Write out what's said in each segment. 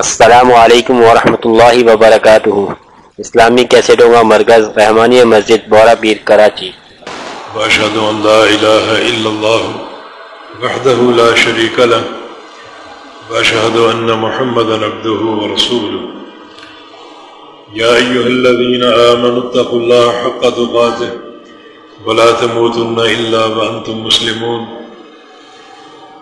السلام علیکم ورحمۃ اللہ وبرکاتہ۔ اسلامی کیسٹوں کا مرکز رحمانی مسجد بورا پیر کراچی۔ واشهد ان لا اله الا الله وحده لا شريك له واشهد ان محمدا عبده ورسوله يا ايها الذين امنوا اتقوا الله حق تقاته ولا تموتن الا وانتم مسلمون۔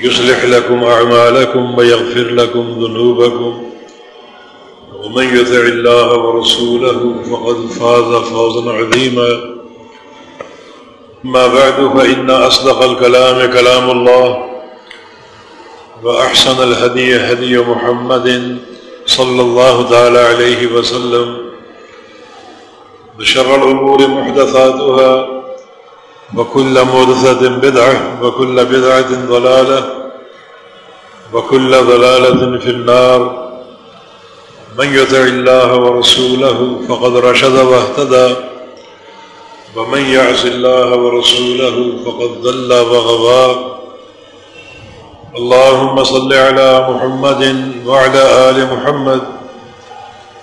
يصلح لكم أعمالكم ويغفر لكم ذنوبكم. ومن يتع الله ورسوله فقد فاز فوزا عظيما. ما بعد، فإن أصدق الكلام كلام الله، وأحسن الهدي هدي محمد صلى الله تعالى عليه وسلم. بشر الأمور محدثاتها وكل مورثة بدعة، وكل بدعة ضلالة، وكل ضلالة في النار. من يتع الله ورسوله فقد رشد واهتدى، ومن يعص الله ورسوله فقد ضل وغضى. اللهم صل على محمد وعلى آل محمد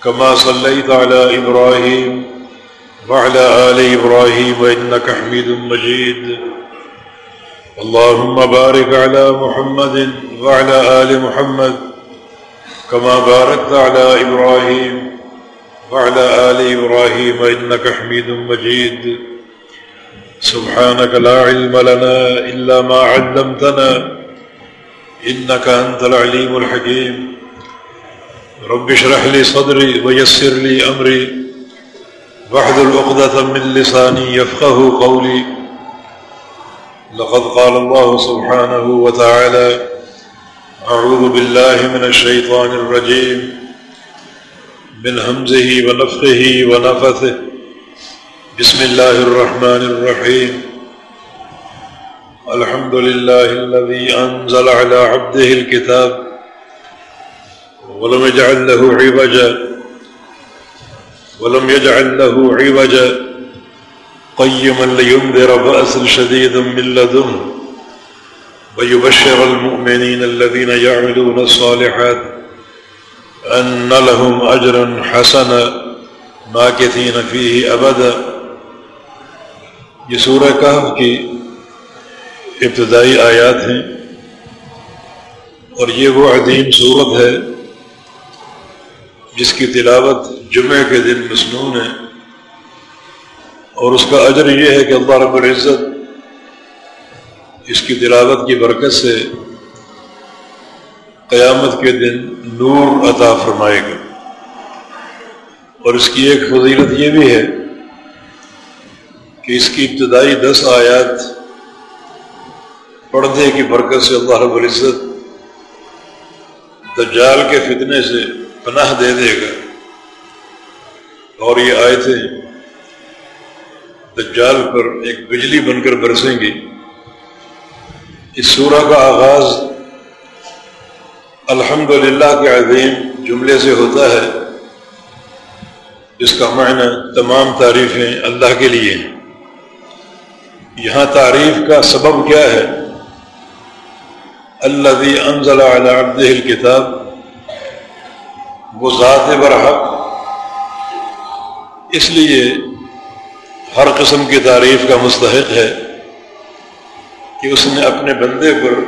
كما صليت على إبراهيم وعلى آل إبراهيم إنك حميد مجيد. اللهم بارك على محمد وعلى آل محمد كما باركت على إبراهيم وعلى آل إبراهيم إنك حميد مجيد. سبحانك لا علم لنا إلا ما علمتنا إنك أنت العليم الحكيم. رب اشرح لي صدري ويسر لي أمري. وحد العقدة من لساني يفقه قولي. لقد قال الله سبحانه وتعالى أعوذ بالله من الشيطان الرجيم. من همزه ونفقه ونفثه. بسم الله الرحمن الرحيم. الحمد لله الذي أنزل على عبده الكتاب ولم يجعل له عبجا ولم يجعل له عوجا قيما لينذر بأس شديدا من لدنه ويبشر المؤمنين الذين يعملون الصالحات أن لهم أجرا حسنا ماكثين فيه أبدا یہ سورہ کہف کی ابتدائی آیات ہیں اور یہ وہ عظیم صورت ہے جس کی تلاوت جمعہ کے دن مصنون ہے۔ اور اس کا اجر یہ ہے کہ اللہ رب العزت اس کی تلاوت کی برکت سے قیامت کے دن نور عطا فرمائے گا۔ اور اس کی ایک فضیلت یہ بھی ہے کہ اس کی ابتدائی دس آیات پڑھنے کی برکت سے اللہ رب العزت دجال کے فتنے سے پناہ دے دے گا۔ اور یہ آئے تھے دجال پر ایک بجلی بن کر برسیں گی۔ اس سورہ کا آغاز الحمد للہ کے عظیم جملے سے ہوتا ہے، جس کا معنی تمام تعریفیں اللہ کے لیے ہیں۔ یہاں تعریف کا سبب کیا ہے؟ اللہ انزل علی عبدہ الکتاب وہ ذات برحق۔ اس لیے ہر قسم کی تعریف کا مستحق ہے کہ اس نے اپنے بندے پر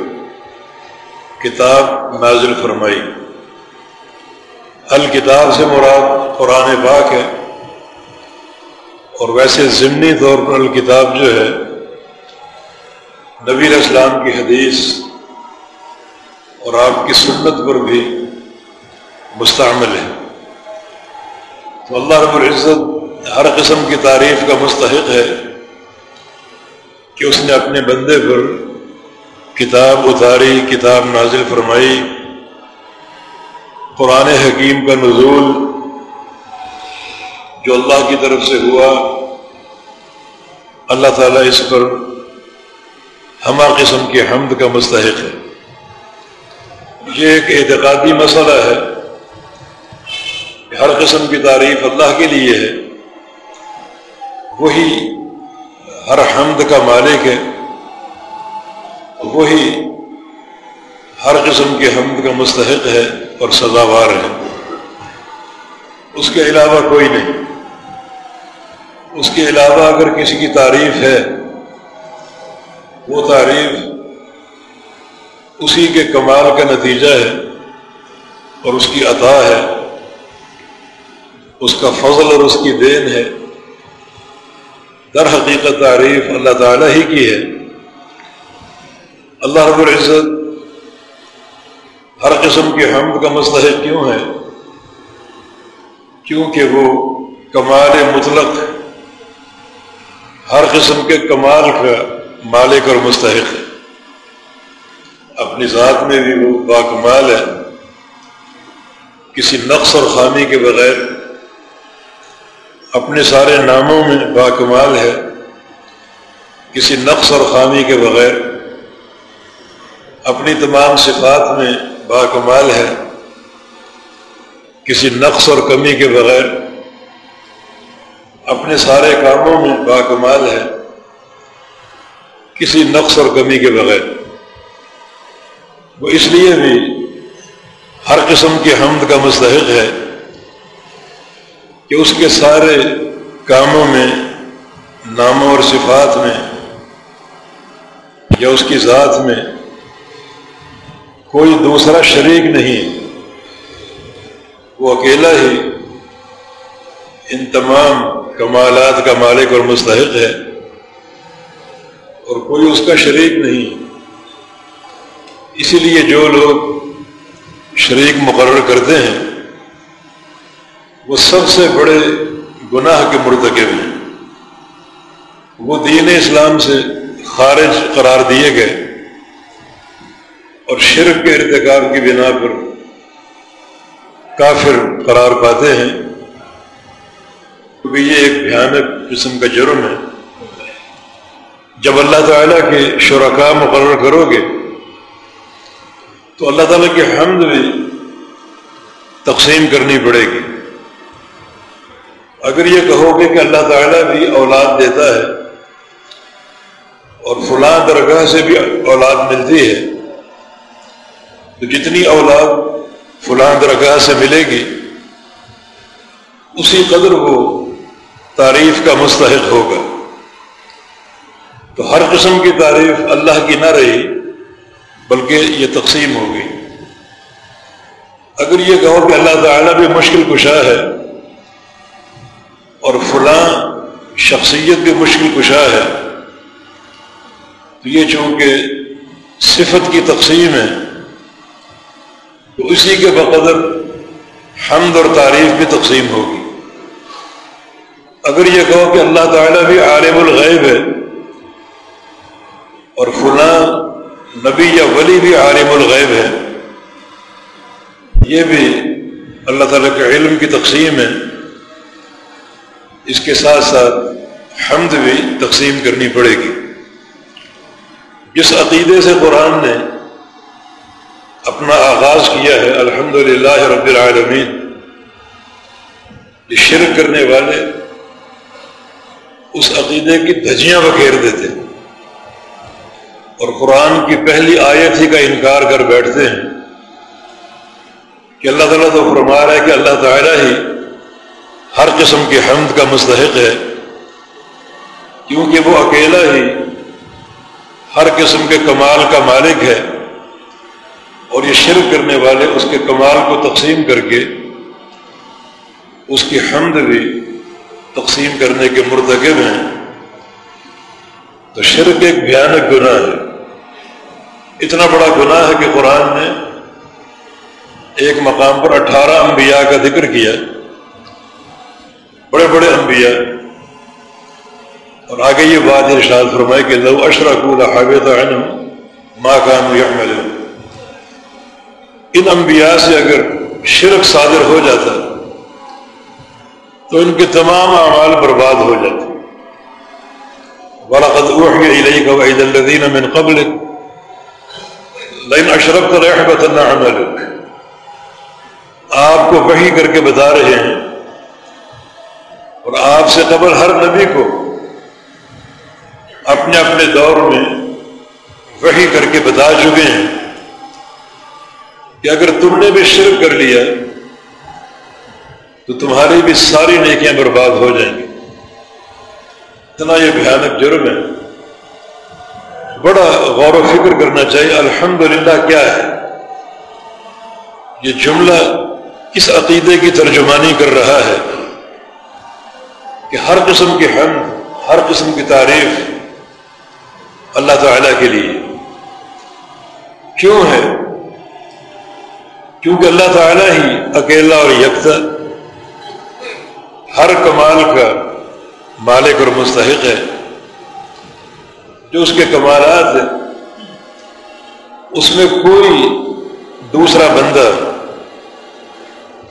کتاب نازل فرمائی۔ الکتاب سے مراد قرآن پاک ہے۔ اور ویسے ضمنی طور پر الکتاب جو ہے، نبی اسلام کی حدیث اور آپ کی سنت پر بھی مستعمل ہے۔ تو اللہ رب العزت ہر قسم کی تعریف کا مستحق ہے کہ اس نے اپنے بندے پر کتاب اتاری، کتاب نازل فرمائی، قرآن حکیم کا نزول جو اللہ کی طرف سے ہوا۔ اللہ تعالیٰ اس پر ہمہ قسم کے حمد کا مستحق ہے۔ یہ ایک اعتقادی مسئلہ ہے۔ کہ ہر قسم کی تعریف اللہ کے لیے ہے۔ وہی ہر حمد کا مالک ہے۔ وہی ہر قسم کے حمد کا مستحق ہے اور سزاوار ہے۔ اس کے علاوہ کوئی نہیں۔ اس کے علاوہ اگر کسی کی تعریف ہے، وہ تعریف اسی کے کمال کا نتیجہ ہے اور اس کی عطا ہے۔ اس کا فضل اور اس کی دین ہے۔ در حقیقت تعریف اللہ تعالیٰ ہی کی ہے۔ اللہ رب العزت ہر قسم کے حمد کا مستحق کیوں ہے؟ کیونکہ وہ کمال مطلق، ہر قسم کے کمال کا مالک اور مستحق ہے۔ اپنی ذات میں بھی وہ باکمال ہے۔ کسی نقص اور خامی کے بغیر اپنے سارے ناموں میں باکمال ہے، کسی نقص اور خامی کے بغیر اپنی تمام صفات میں باکمال ہے، کسی نقص اور کمی کے بغیر اپنے سارے کاموں میں باکمال ہے، کسی نقص اور کمی کے بغیر۔ وہ اس لیے بھی ہر قسم کے حمد کا مستحق ہے کہ اس کے سارے کاموں میں، ناموں اور صفات میں یا اس کی ذات میں کوئی دوسرا شریک نہیں، وہ اکیلا ہی ان تمام کمالات کا مالک اور مستحق ہے اور کوئی اس کا شریک نہیں۔ اسی لیے جو لوگ شریک مقرر کرتے ہیں وہ سب سے بڑے گناہ کے مرتکب ہیں۔ وہ دین اسلام سے خارج قرار دیے گئے اور شرک کے ارتکاب کی بنا پر کافر قرار پاتے ہیں۔ کیونکہ یہ ایک بھیانک قسم کا جرم ہے۔ جب اللہ تعالیٰ کے شرکا مقرر کرو گے، تو اللہ تعالیٰ کی حمد بھی تقسیم کرنی پڑے گی۔ اگر یہ کہو گے کہ اللہ تعالیٰ بھی اولاد دیتا ہے اور فلاں درگاہ سے بھی اولاد ملتی ہے، تو جتنی اولاد فلاں درگاہ سے ملے گی؟ اسی قدر وہ تعریف کا مستحق ہوگا۔ تو ہر قسم کی تعریف اللہ کی نہ رہی، بلکہ یہ تقسیم ہوگی۔ اگر یہ کہو کہ اللہ تعالیٰ بھی مشکل کشا ہے اور فلاں شخصیت بھی مشکل کشا ہے۔ تو یہ چونکہ صفت کی تقسیم ہے، تو اسی کے بقدر حمد اور تعریف بھی تقسیم ہوگی۔ اگر یہ کہو کہ اللہ تعالیٰ بھی عالم الغیب ہے اور فلاں نبی یا ولی بھی عالم الغیب ہے، یہ بھی اللہ تعالیٰ کے علم کی تقسیم ہے۔ اس کے ساتھ ساتھ حمد بھی تقسیم کرنی پڑے گی۔ جس عقیدے سے قرآن نے اپنا آغاز کیا ہے الحمد للہ رب العالمین، یہ شرک کرنے والے اس عقیدے کی دھجیاں بکھیر دیتے اور قرآن کی پہلی آیت ہی کا انکار کر بیٹھتے ہیں کہ اللہ تعالیٰ تو فرما رہا ہے کہ اللہ تعالیٰ ہی ہر قسم کے حمد کا مستحق ہے۔ کیونکہ وہ اکیلا ہی ہر قسم کے کمال کا مالک ہے اور یہ شرک کرنے والے اس کے کمال کو تقسیم کر کے اس کی حمد بھی تقسیم کرنے کے مرتکب ہیں۔ تو شرک ایک بھیانک گناہ ہے۔ اتنا بڑا گناہ ہے کہ قرآن نے ایک مقام پر اٹھارہ انبیاء کا ذکر کیا۔ بڑے بڑے انبیاء۔ اور آگے یہ بات ارشاد فرمائے کہ لو اشرا کو حاوت ماں کام یعملون۔ ان انبیاء سے اگر شرک صادر ہو جاتا تو ان کے تمام اعمال برباد ہو جاتے۔ وَلَقَدْ أُوحِيَ إِلَيْكَ وَإِذَا الَّذِينَ مِنْ قَبْلِكَ لَئِنْ أَشْرَكْتَ لَيَحْبَطَنَّ عَمَلُكَ۔ آپ کو وحی کر کے بتا رہے ہیں اور آپ سے قبل ہر نبی کو اپنے اپنے دور میں وحی کر کے بتا چکے ہیں کہ اگر تم نے بھی شرک کر لیا تو تمہاری بھی ساری نیکیاں برباد ہو جائیں گی۔ اتنا یہ بھیانک جرم ہے۔ بڑا غور و فکر کرنا چاہیے، الحمدللہ کیا ہے؟ یہ جملہ کس عقیدے کی ترجمانی کر رہا ہے۔ کہ ہر قسم کی حمد، ہر قسم کی تعریف اللہ تعالی کے لیے کیوں ہے؟ کیونکہ اللہ تعالی ہی اکیلا اور یکتا ہر کمال کا مالک اور مستحق ہے۔ جو اس کے کمالات ہیں، اس میں کوئی دوسرا بندہ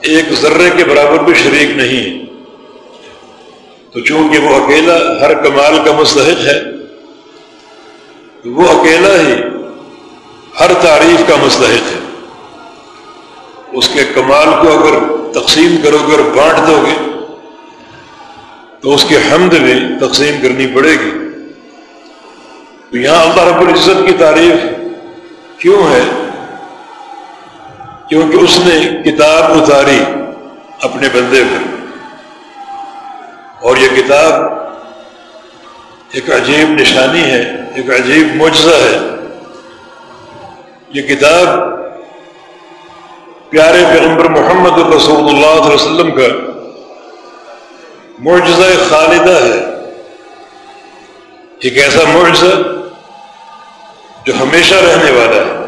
ایک ذرے کے برابر بھی شریک نہیں تو چونکہ وہ اکیلا ہر کمال کا مستحق ہے وہ اکیلا ہی ہر تعریف کا مستحق ہے۔ اس کے کمال کو اگر تقسیم کرو گے اور بانٹ دو گے، تو اس کی حمد بھی تقسیم کرنی پڑے گی۔ تو یہاں اللہ رب العزت کی تعریف کیوں ہے؟ کیونکہ اس نے کتاب اتاری اپنے بندے پر۔ اور یہ کتاب ایک عجیب نشانی ہے، ایک عجیب معجزہ ہے۔ یہ کتاب پیارے پیغمبر محمد الرسول اللہ علیہ وسلم کا معجزہ خالدہ ہے۔ ایک ایسا معجزہ جو ہمیشہ رہنے والا ہے۔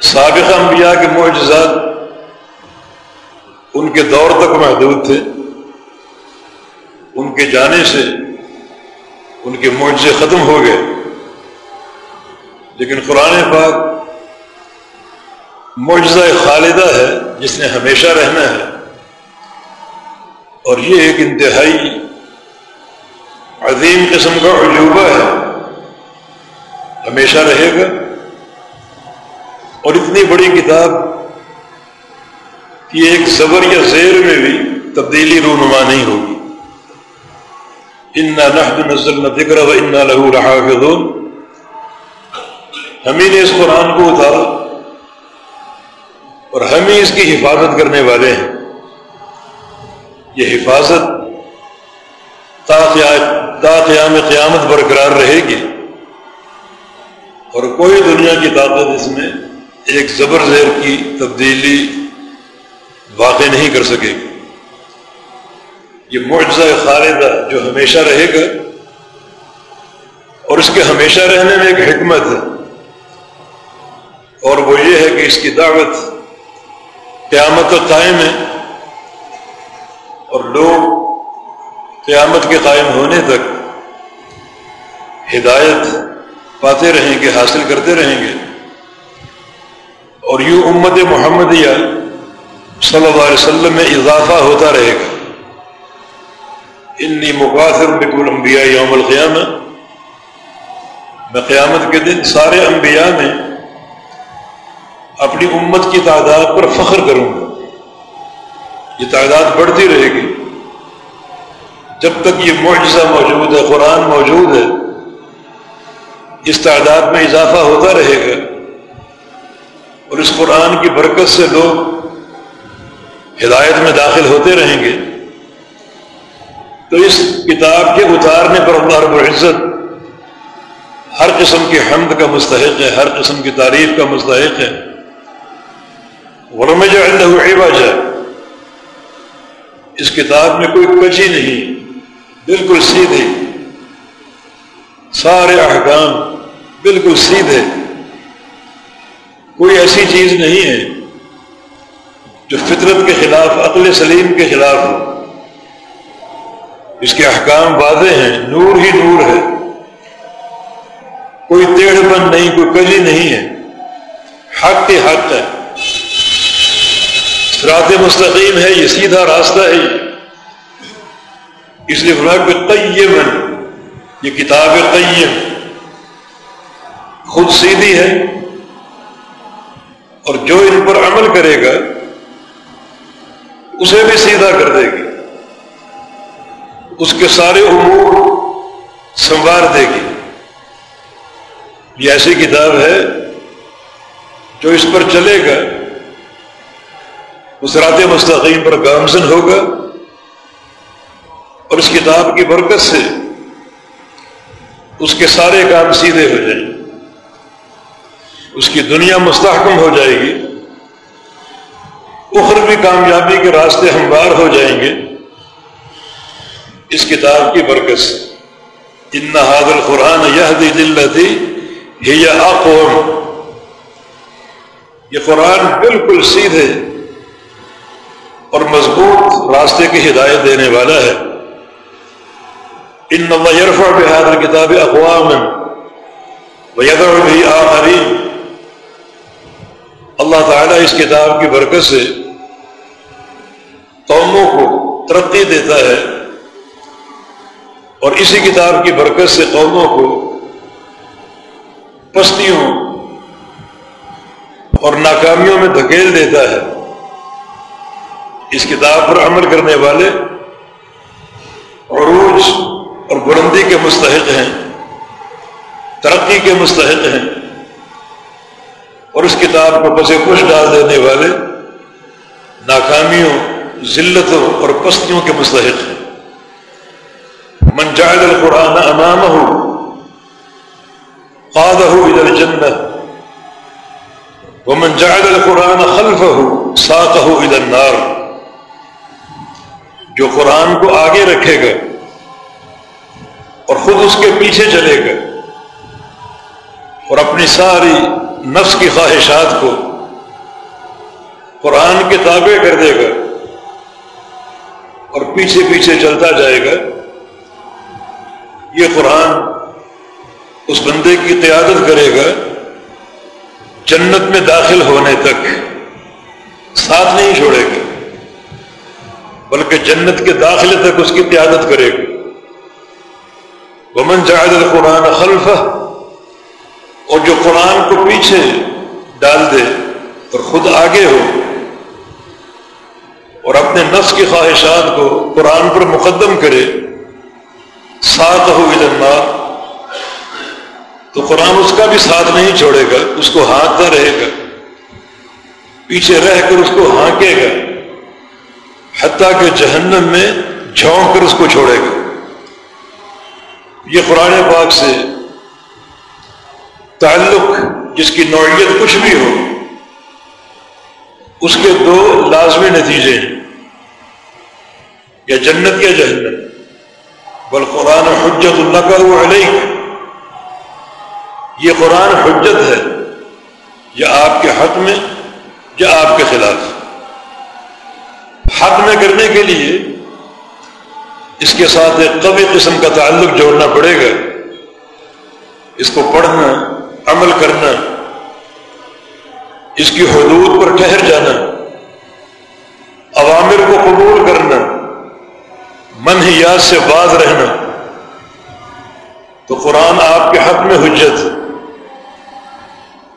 سابقہ انبیاء کے معجزات ان کے دور تک محدود تھے۔ ان کے جانے سے ان کے معجزے ختم ہو گئے۔ لیکن قرآن پاک معجزہ خالدہ ہے، جس نے ہمیشہ رہنا ہے۔ اور یہ ایک انتہائی عظیم قسم کا عجوبہ ہے۔ ہمیشہ رہے گا۔ اور اتنی بڑی کتاب کہ ایک زبر یا زیر میں بھی تبدیلی رونما نہیں ہوگی۔ انا نحن نزلنا ذکر و انا لہو رہا ہم ہی نے اس قرآن کو اتارا اور ہم ہی اس کی حفاظت کرنے والے ہیں۔ یہ حفاظت تا قیام قیامت برقرار رہے گی۔ اور کوئی دنیا کی طاقت اس میں ایک زبر زیر کی تبدیلی واقع نہیں کر سکے گی۔ یہ معجزہ خالدہ جو ہمیشہ رہے گا، اور اس کے ہمیشہ رہنے میں ایک حکمت ہے۔ اور وہ یہ ہے کہ اس کی دعوت قیامت کا قائم ہے۔ اور لوگ قیامت کے قائم ہونے تک ہدایت پاتے رہیں گے، حاصل کرتے رہیں گے۔ اور یوں امت محمدیہ صلی اللہ علیہ وسلم میں اضافہ ہوتا رہے گا۔ انی مقاصر بکل انبیاء یوم القیامہ۔ میں قیامت کے دن سارے انبیاء میں اپنی امت کی تعداد پر فخر کروں گا۔ یہ تعداد بڑھتی رہے گی۔ جب تک یہ معجزہ موجود ہے، قرآن موجود ہے، اس تعداد میں اضافہ ہوتا رہے گا۔ اور اس قرآن کی برکت سے لوگ ہدایت میں داخل ہوتے رہیں گے۔ تو اس کتاب کے اتارنے پر اللہ رب العزت ہر قسم کی حمد کا مستحق ہے، ہر قسم کی تعریف کا مستحق ہے۔ ورم جائے اس کتاب میں کوئی کچی نہیں، بالکل سیدھے۔ سارے احکام بالکل سیدھے۔ کوئی ایسی چیز نہیں ہے جو فطرت کے خلاف، عقل سلیم کے خلاف ہو۔ اس کے احکام واضح ہیں، نور ہی نور ہے۔ کوئی ٹیڑھ بند نہیں، کوئی کلی نہیں ہے۔ حق کے حق ہے رات مستقیم ہے، یہ سیدھا راستہ ہے۔ اس لیے فرمایا کہ یہ کتاب قیم خود سیدھی ہے۔ اور جو ان پر عمل کرے گا، اسے بھی سیدھا کر دے گی۔ اس کے سارے امور سنوار دے گی۔ یہ ایسی کتاب ہے جو اس پر چلے گا۔ اس رات مستقیم پر گامزن ہوگا۔ اور اس کتاب کی برکت سے اس کے سارے کام سیدھے ہو جائیں۔ اس کی دنیا مستحکم ہو جائے گی۔ اخروی کامیابی کے راستے ہموار ہو جائیں گے۔ اس کتاب کی برکت سے۔ ان حاضر قرآن یہ دلتی یہ اقوام یہ قرآن بالکل سیدھے اور مضبوط راستے کی ہدایت دینے والا ہے۔ ان اللہ یرفع بحادر کتاب اقوام ویدر بھی آخرین اللہ تعالیٰ اس کتاب کی برکت سے قوموں کو ترقی دیتا ہے۔ اور اسی کتاب کی برکت سے قوموں کو پستیوں اور ناکامیوں میں دھکیل دیتا ہے۔ اس کتاب پر عمل کرنے والے عروج اور بلندی کے مستحق ہیں، ترقی کے مستحق ہیں۔ اور اس کتاب کو پسے کش ڈال دینے والے ناکامیوں، ذلتوں اور پستیوں کے مستحق ہیں۔ من جعل القرآن امامہ قادہ الى الجنہ ومن جعل القرآن خلفہ ساقہ الى النار. جو قرآن کو آگے رکھے گا اور خود اس کے پیچھے چلے گا اور اپنی ساری نفس کی خواہشات کو قرآن کے تابع کر دے گا اور پیچھے پیچھے چلتا جائے گا یہ قرآن اس بندے کی قیادت کرے گا جنت میں داخل ہونے تک، ساتھ نہیں چھوڑے گا، بلکہ جنت کے داخلے تک اس کی قیادت کرے گا۔ ومن جائد القرآن خلفہ اور جو قرآن کو پیچھے ڈال دے اور خود آگے ہو، اور اپنے نفس کی خواہشات کو قرآن پر مقدم کرے ساتھ ہو النار. تو قرآن اس کا بھی ساتھ نہیں چھوڑے گا، اس کو ہانکتا رہے گا۔ پیچھے رہ کر اس کو ہانکے گا۔ حتیٰ کہ جہنم میں جھونک کر اس کو چھوڑے گا۔ یہ قرآن پاک سے تعلق، جس کی نوعیت کچھ بھی ہو، اس کے دو لازمی نتیجے ہیں۔ یا جنت یا جہنت بل قرآن حجت اللہ کا وہ علیہ یہ قرآن حجت ہے یا آپ کے حق میں یا آپ کے خلاف۔ حق میں کرنے کے لیے اس کے ساتھ ایک قوی قسم کا تعلق جوڑنا پڑے گا۔ اس کو پڑھنا، عمل کرنا، اس کی حدود پر ٹھہر جانا عوامر کو قبول کرنا۔ من ہی یاد سے باز رہنا۔ تو قرآن آپ کے حق میں حجت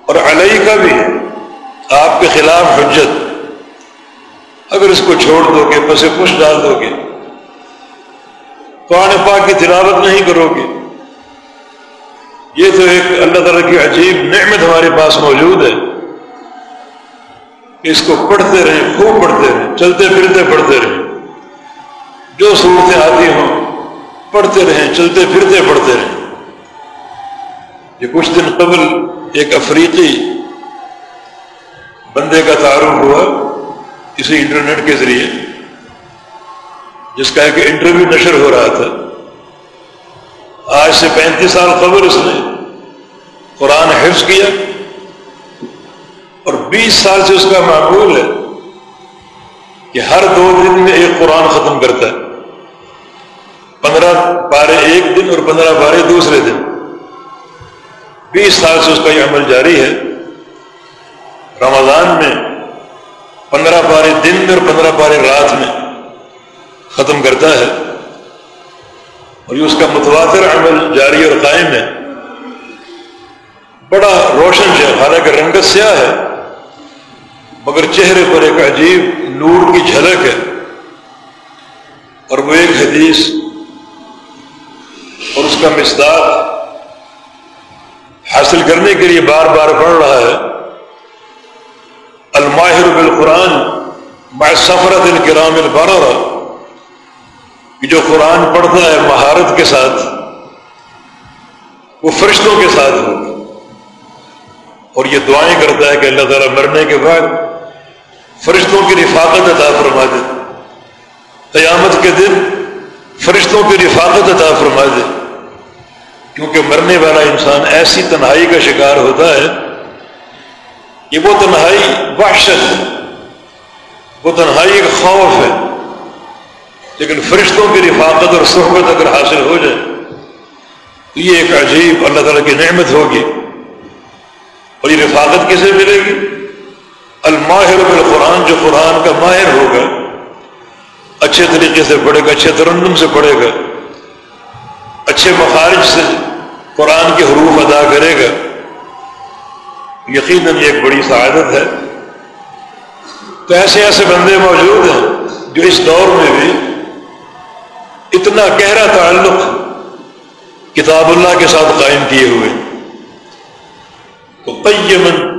اور علیہ کا بھی آپ کے خلاف حجت۔ اگر اس کو چھوڑ دو گے پسے کچھ ڈال دو گے قرآن پاک کی تلاوت نہیں کرو گے یہ تو ایک اللہ تعالیٰ کی عجیب نعمت ہمارے پاس موجود ہے۔ اس کو پڑھتے رہیں، خوب پڑھتے رہیں، چلتے پھرتے پڑھتے رہیں۔ جو صورتیں آتی ہوں، پڑھتے رہیں، چلتے پھرتے پڑھتے رہیں۔ یہ کچھ دن قبل ایک افریقی بندے کا تعارف ہوا کسی انٹرنیٹ کے ذریعے، جس کا ایک انٹرویو نشر ہو رہا تھا۔ آج سے پینتیس سال قبل اس نے قرآن حفظ کیا اور بیس سال سے اس کا معقول ہے کہ ہر دو دن میں ایک قرآن ختم کرتا ہے۔ پندرہ بارے ایک دن اور پندرہ بارے دوسرے دن۔ بیس سال سے اس کا یہ عمل جاری ہے۔ رمضان میں پندرہ بارے دن میں اور پندرہ بارے رات میں ختم کرتا ہے۔ اور یہ اس کا متواتر عمل جاری اور قائم ہے۔ بڑا روشن ہے، حالانکہ رنگت سیاہ ہے۔ مگر چہرے پر ایک عجیب نور کی جھلک ہے۔ اور وہ ایک حدیث اور اس کا مصداق حاصل کرنے کے لیے بار بار پڑھ رہا ہے۔ الماہر بالقرآن مع سفرت الکرام البرر کہ جو قرآن پڑھتا ہے مہارت کے ساتھ، وہ فرشتوں کے ساتھ ہو۔ اور یہ دعائیں کرتا ہے کہ اللہ تعالیٰ مرنے کے بعد فرشتوں کی رفاقت عطا فرما دے۔ قیامت کے دن فرشتوں کی رفاقت عطا فرما دے۔ کیونکہ مرنے والا انسان ایسی تنہائی کا شکار ہوتا ہے کہ وہ تنہائی وحشت ہے، وہ تنہائی ایک خوف ہے، لیکن فرشتوں کی رفاقت اور صحبت اگر حاصل ہو جائے، تو یہ ایک عجیب اللہ تعالیٰ کی نعمت ہوگی۔ اور یہ رفاقت کسے ملے گی؟ الماہر بالقرآن، جو قرآن کا ماہر ہوگا، اچھے طریقے سے پڑھے گا، اچھے ترنم سے پڑھے گا اچھے مخارج سے قرآن کے حروف ادا کرے گا۔ یقیناً یہ ایک بڑی سعادت ہے۔ تو ایسے ایسے بندے موجود ہیں جو اس دور میں بھی اتنا گہرا تعلق کتاب اللہ کے ساتھ قائم کیے ہوئے تو قیمن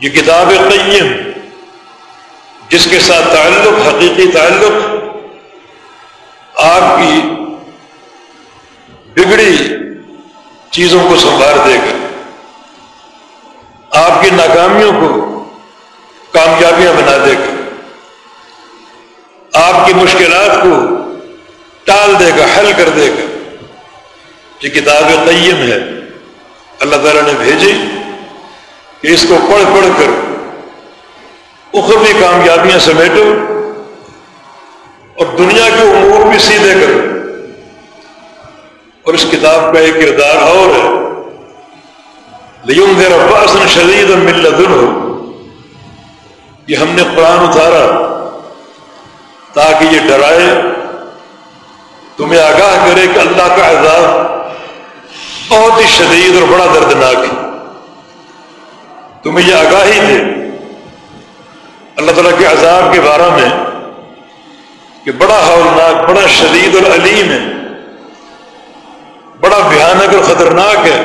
یہ کتاب قیم جس کے ساتھ تعلق، حقیقی تعلق، آپ کی بگڑی چیزوں کو سنبھال دے گا آپ کی ناکامیوں کو کامیابیاں بنا دے گا آپ کی مشکلات کو ٹال دے گا حل کر دے گا یہ کتاب قیم ہے۔ اللہ تعالیٰ نے بھیجی۔ کہ اس کو پڑھ پڑھ کر اخروی کامیابیاں سمیٹو اور دنیا کے امور بھی سیدھے کرو۔ اور اس کتاب کا ایک کردار اور ہے۔ لیکن میرا باسن شدید اور مل ہو یہ ہم نے قرآن اتارا تاکہ یہ ڈرائے۔ تمہیں آگاہ کرے کہ اللہ کا عذاب بہت ہی شدید اور بڑا دردناک ہے۔ تمہیں یہ آگاہی دے۔ اللہ تعالیٰ کے عذاب کے بارے میں کہ بڑا ہولناک بڑا شدید اور علیم ہے۔ بڑا بھیانک اور خطرناک ہے۔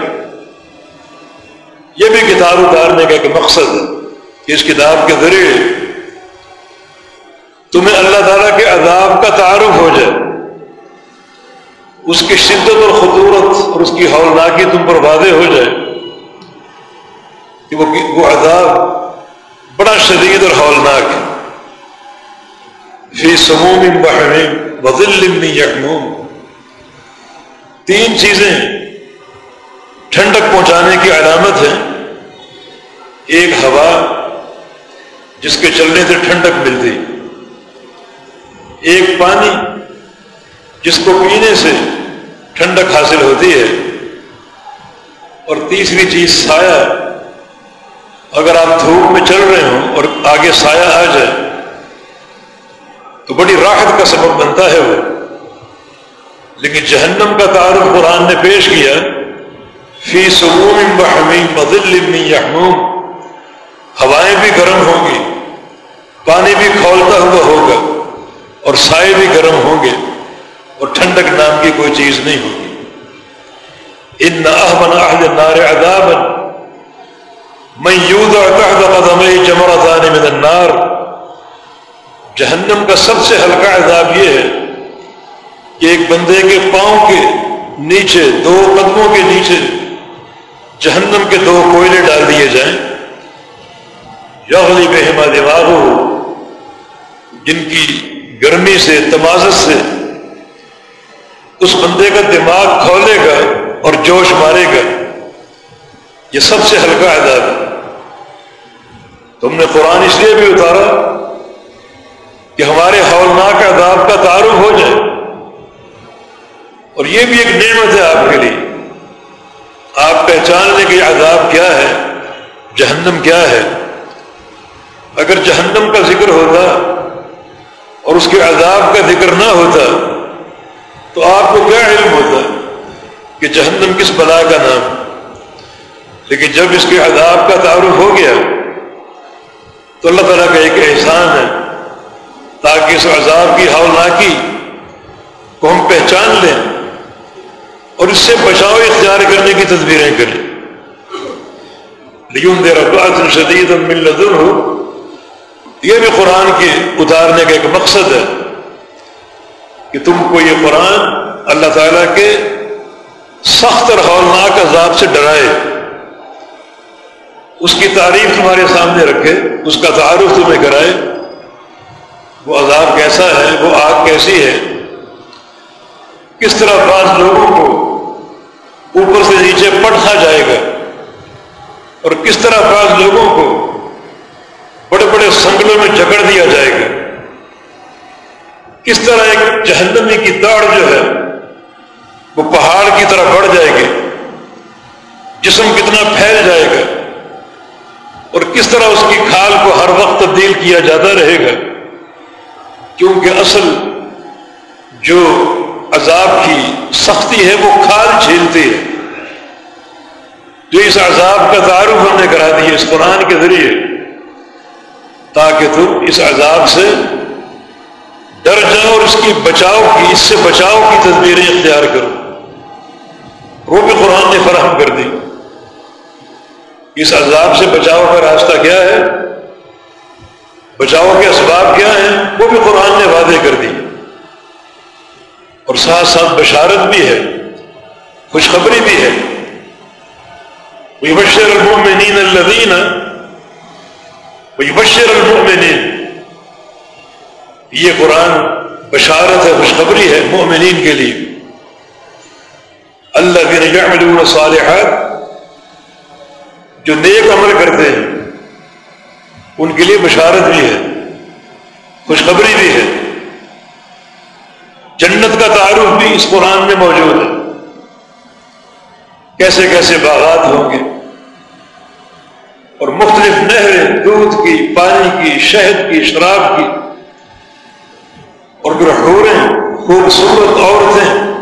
یہ بھی کتاب اتارنے کا ایک مقصد ہے کہ اس کتاب کے ذریعے تمہیں اللہ تعالیٰ کے عذاب کا تعارف ہو جائے۔ اس کی شدت اور خطورت اور اس کی ہولناکی تم پر واضح ہو جائے کہ وہ عذاب بڑا شدید اور ہولناک ہے۔ فی سموم بحرین وزل یخموم تین چیزیں ٹھنڈک پہنچانے کی علامت ہے ایک ہوا جس کے چلنے سے ٹھنڈک ملتی، ایک پانی جس کو پینے سے ٹھنڈک حاصل ہوتی ہے۔ اور تیسری چیز سایہ، اگر آپ دھوپ میں چل رہے ہوں اور آگے سایہ آ جائے، تو بڑی راحت کا سبب بنتا ہے وہ۔ لیکن جہنم کا تعارف قرآن نے پیش کیا، فی سموم بحمیم بدل یحموم، ہوائیں بھی گرم ہوں گی، پانی بھی کھولتا ہوا ہوگا اور سائے بھی گرم ہوں گے اور ٹھنڈک نام کی کوئی چیز نہیں ہوگی۔ ان احمن اہل نار اداب میں یود قدم جمرتان من النار۔ جہنم کا سب سے ہلکا عذاب یہ ہے کہ ایک بندے کے پاؤں کے نیچے، دو قدموں کے نیچے جہنم کے دو کوئلے ڈال دیے جائیں۔ یغلی بہما دماغ ہو جن کی گرمی سے، تمازت سے اس بندے کا دماغ کھولے گا اور جوش مارے گا۔ یہ سب سے ہلکا عذاب ہے۔ تم نے قرآن اس لیے بھی اتارا کہ ہمارے ہولناک عذاب کا تعارف ہو جائے۔ اور یہ بھی ایک نعمت ہے آپ کے لیے۔ آپ پہچان لیں کہ عذاب کیا ہے؟ جہنم کیا ہے؟ اگر جہنم کا ذکر ہوتا اور اس کے عذاب کا ذکر نہ ہوتا تو آپ کو کیا علم ہوتا کہ جہنم کس بلا کا نام؟ لیکن جب اس کے عذاب کا تعارف ہو گیا تو اللہ تعالیٰ کا ایک احسان ہے۔ تاکہ اس عذاب کی ہولناکی کو ہم پہچان لیں اور اس سے بچاؤ اختیار کرنے کی تصویریں کریں۔ لیکن دیر بات شدید مل ہو یہ بھی قرآن کے اتارنے کا ایک مقصد ہے کہ تم کو یہ قرآن اللہ تعالیٰ کے سخت اور ہولناک عذاب سے ڈرائے۔ اس کی تعریف تمہارے سامنے رکھے، اس کا تعارف تمہیں کرائے۔ وہ عذاب کیسا ہے، وہ آگ کیسی ہے؟ کس طرح بعض لوگوں کو اوپر سے نیچے پٹھا جائے گا۔ اور کس طرح بعض لوگوں کو بڑے بڑے سنگلوں میں جکڑ دیا جائے گا۔ کس طرح ایک جہنمی کی داڑ جو ہے، وہ پہاڑ کی طرح بڑھ جائے گی۔ جسم کتنا پھیل جائے گا۔ اور کس طرح اس کی کھال کو ہر وقت تبدیل کیا جاتا رہے گا۔ کیونکہ اصل جو عذاب کی سختی ہے، وہ کھال جھیلتی ہے۔ جو اس عذاب کا تعارف ہم نے کرا دیا اس قرآن کے ذریعے، تاکہ تم اس عذاب سے ڈر جاؤ اور اس کی بچاؤ کی، اس سے بچاؤ کی تصویریں اختیار کرو۔ وہ بھی قرآن نے فراہم کر دی۔ اس عذاب سے بچاؤ کا راستہ کیا ہے؟ بچاؤ کے اسباب کیا ہیں؟ وہ بھی قرآن نے وعدے کر دی۔ اور ساتھ ساتھ بشارت بھی ہے، خوشخبری بھی ہے۔ بشر المؤمنین الذین بشر المؤمنین یہ قرآن بشارت ہے، خوشخبری ہے مومنین کے لیے۔ اللہ کے نجم صالحات، جو نیک عمل کرتے ہیں، ان کے لیے بشارت بھی ہے، خوشخبری بھی ہے۔ جنت کا تعارف بھی اس قرآن میں موجود ہے۔ کیسے کیسے باغات ہوں گے۔ اور مختلف نہریں، دودھ کی، پانی کی، شہد کی، شراب کی۔ اور پھر حوریں خوبصورت عورتیں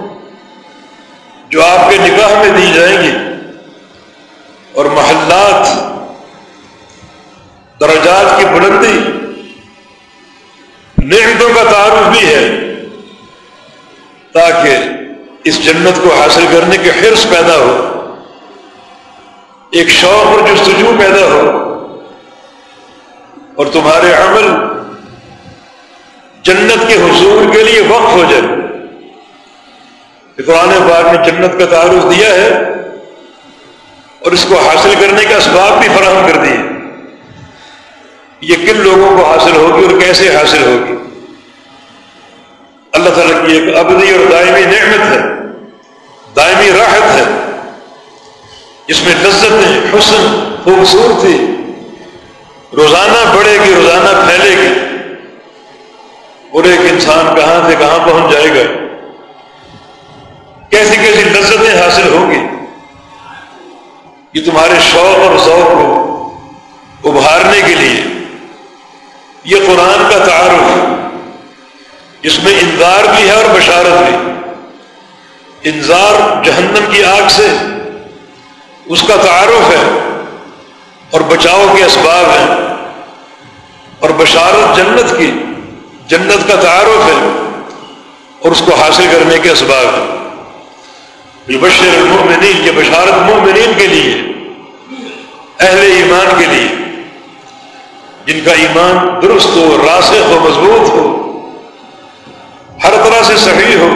جو آپ کے نکاح میں دی جائیں گی۔ اور محلات، درجات کی بلندی۔ نعمتوں کا تعارف بھی ہے۔ تاکہ اس جنت کو حاصل کرنے کے حرص پیدا ہو۔ ایک شوق اور جستجو پیدا ہو۔ اور تمہارے عمل جنت کے حضور کے لیے وقف ہو جائے۔ قرآن پاک نے جنت کا تعارف دیا ہے اور اس کو حاصل کرنے کا اسباب بھی فراہم کر دیے۔ یہ کن لوگوں کو حاصل ہوگی اور کیسے حاصل ہوگی؟ اللہ تعالیٰ کی ایک ابدی اور دائمی نعمت ہے، دائمی راحت ہے۔ جس میں لذت حسن، خوبصورتی۔ روزانہ بڑھے گی، روزانہ پھیلے گی۔ اور ایک انسان کہاں سے کہاں پہنچ جائے گا۔ کیسی کیسی لذتیں حاصل ہوں گی۔ یہ تمہارے شوق اور ذوق کو ابھارنے کے لیے یہ قرآن کا تعارف۔ ہے جس میں انذار بھی ہے اور بشارت بھی۔ انذار جہنم کی آگ سے اس کا تعارف ہے اور بچاؤ کے اسباب ہیں۔ اور بشارت جنت کی، جنت کا تعارف ہے اور اس کو حاصل کرنے کے اسباب ہیں۔ بشر المؤمنین یہ بشارت مومنین کے لیے، اہل ایمان کے لیے۔ جن کا ایمان درست ہو، راسخ ہو، مضبوط ہو ہر طرح سے صحیح ہو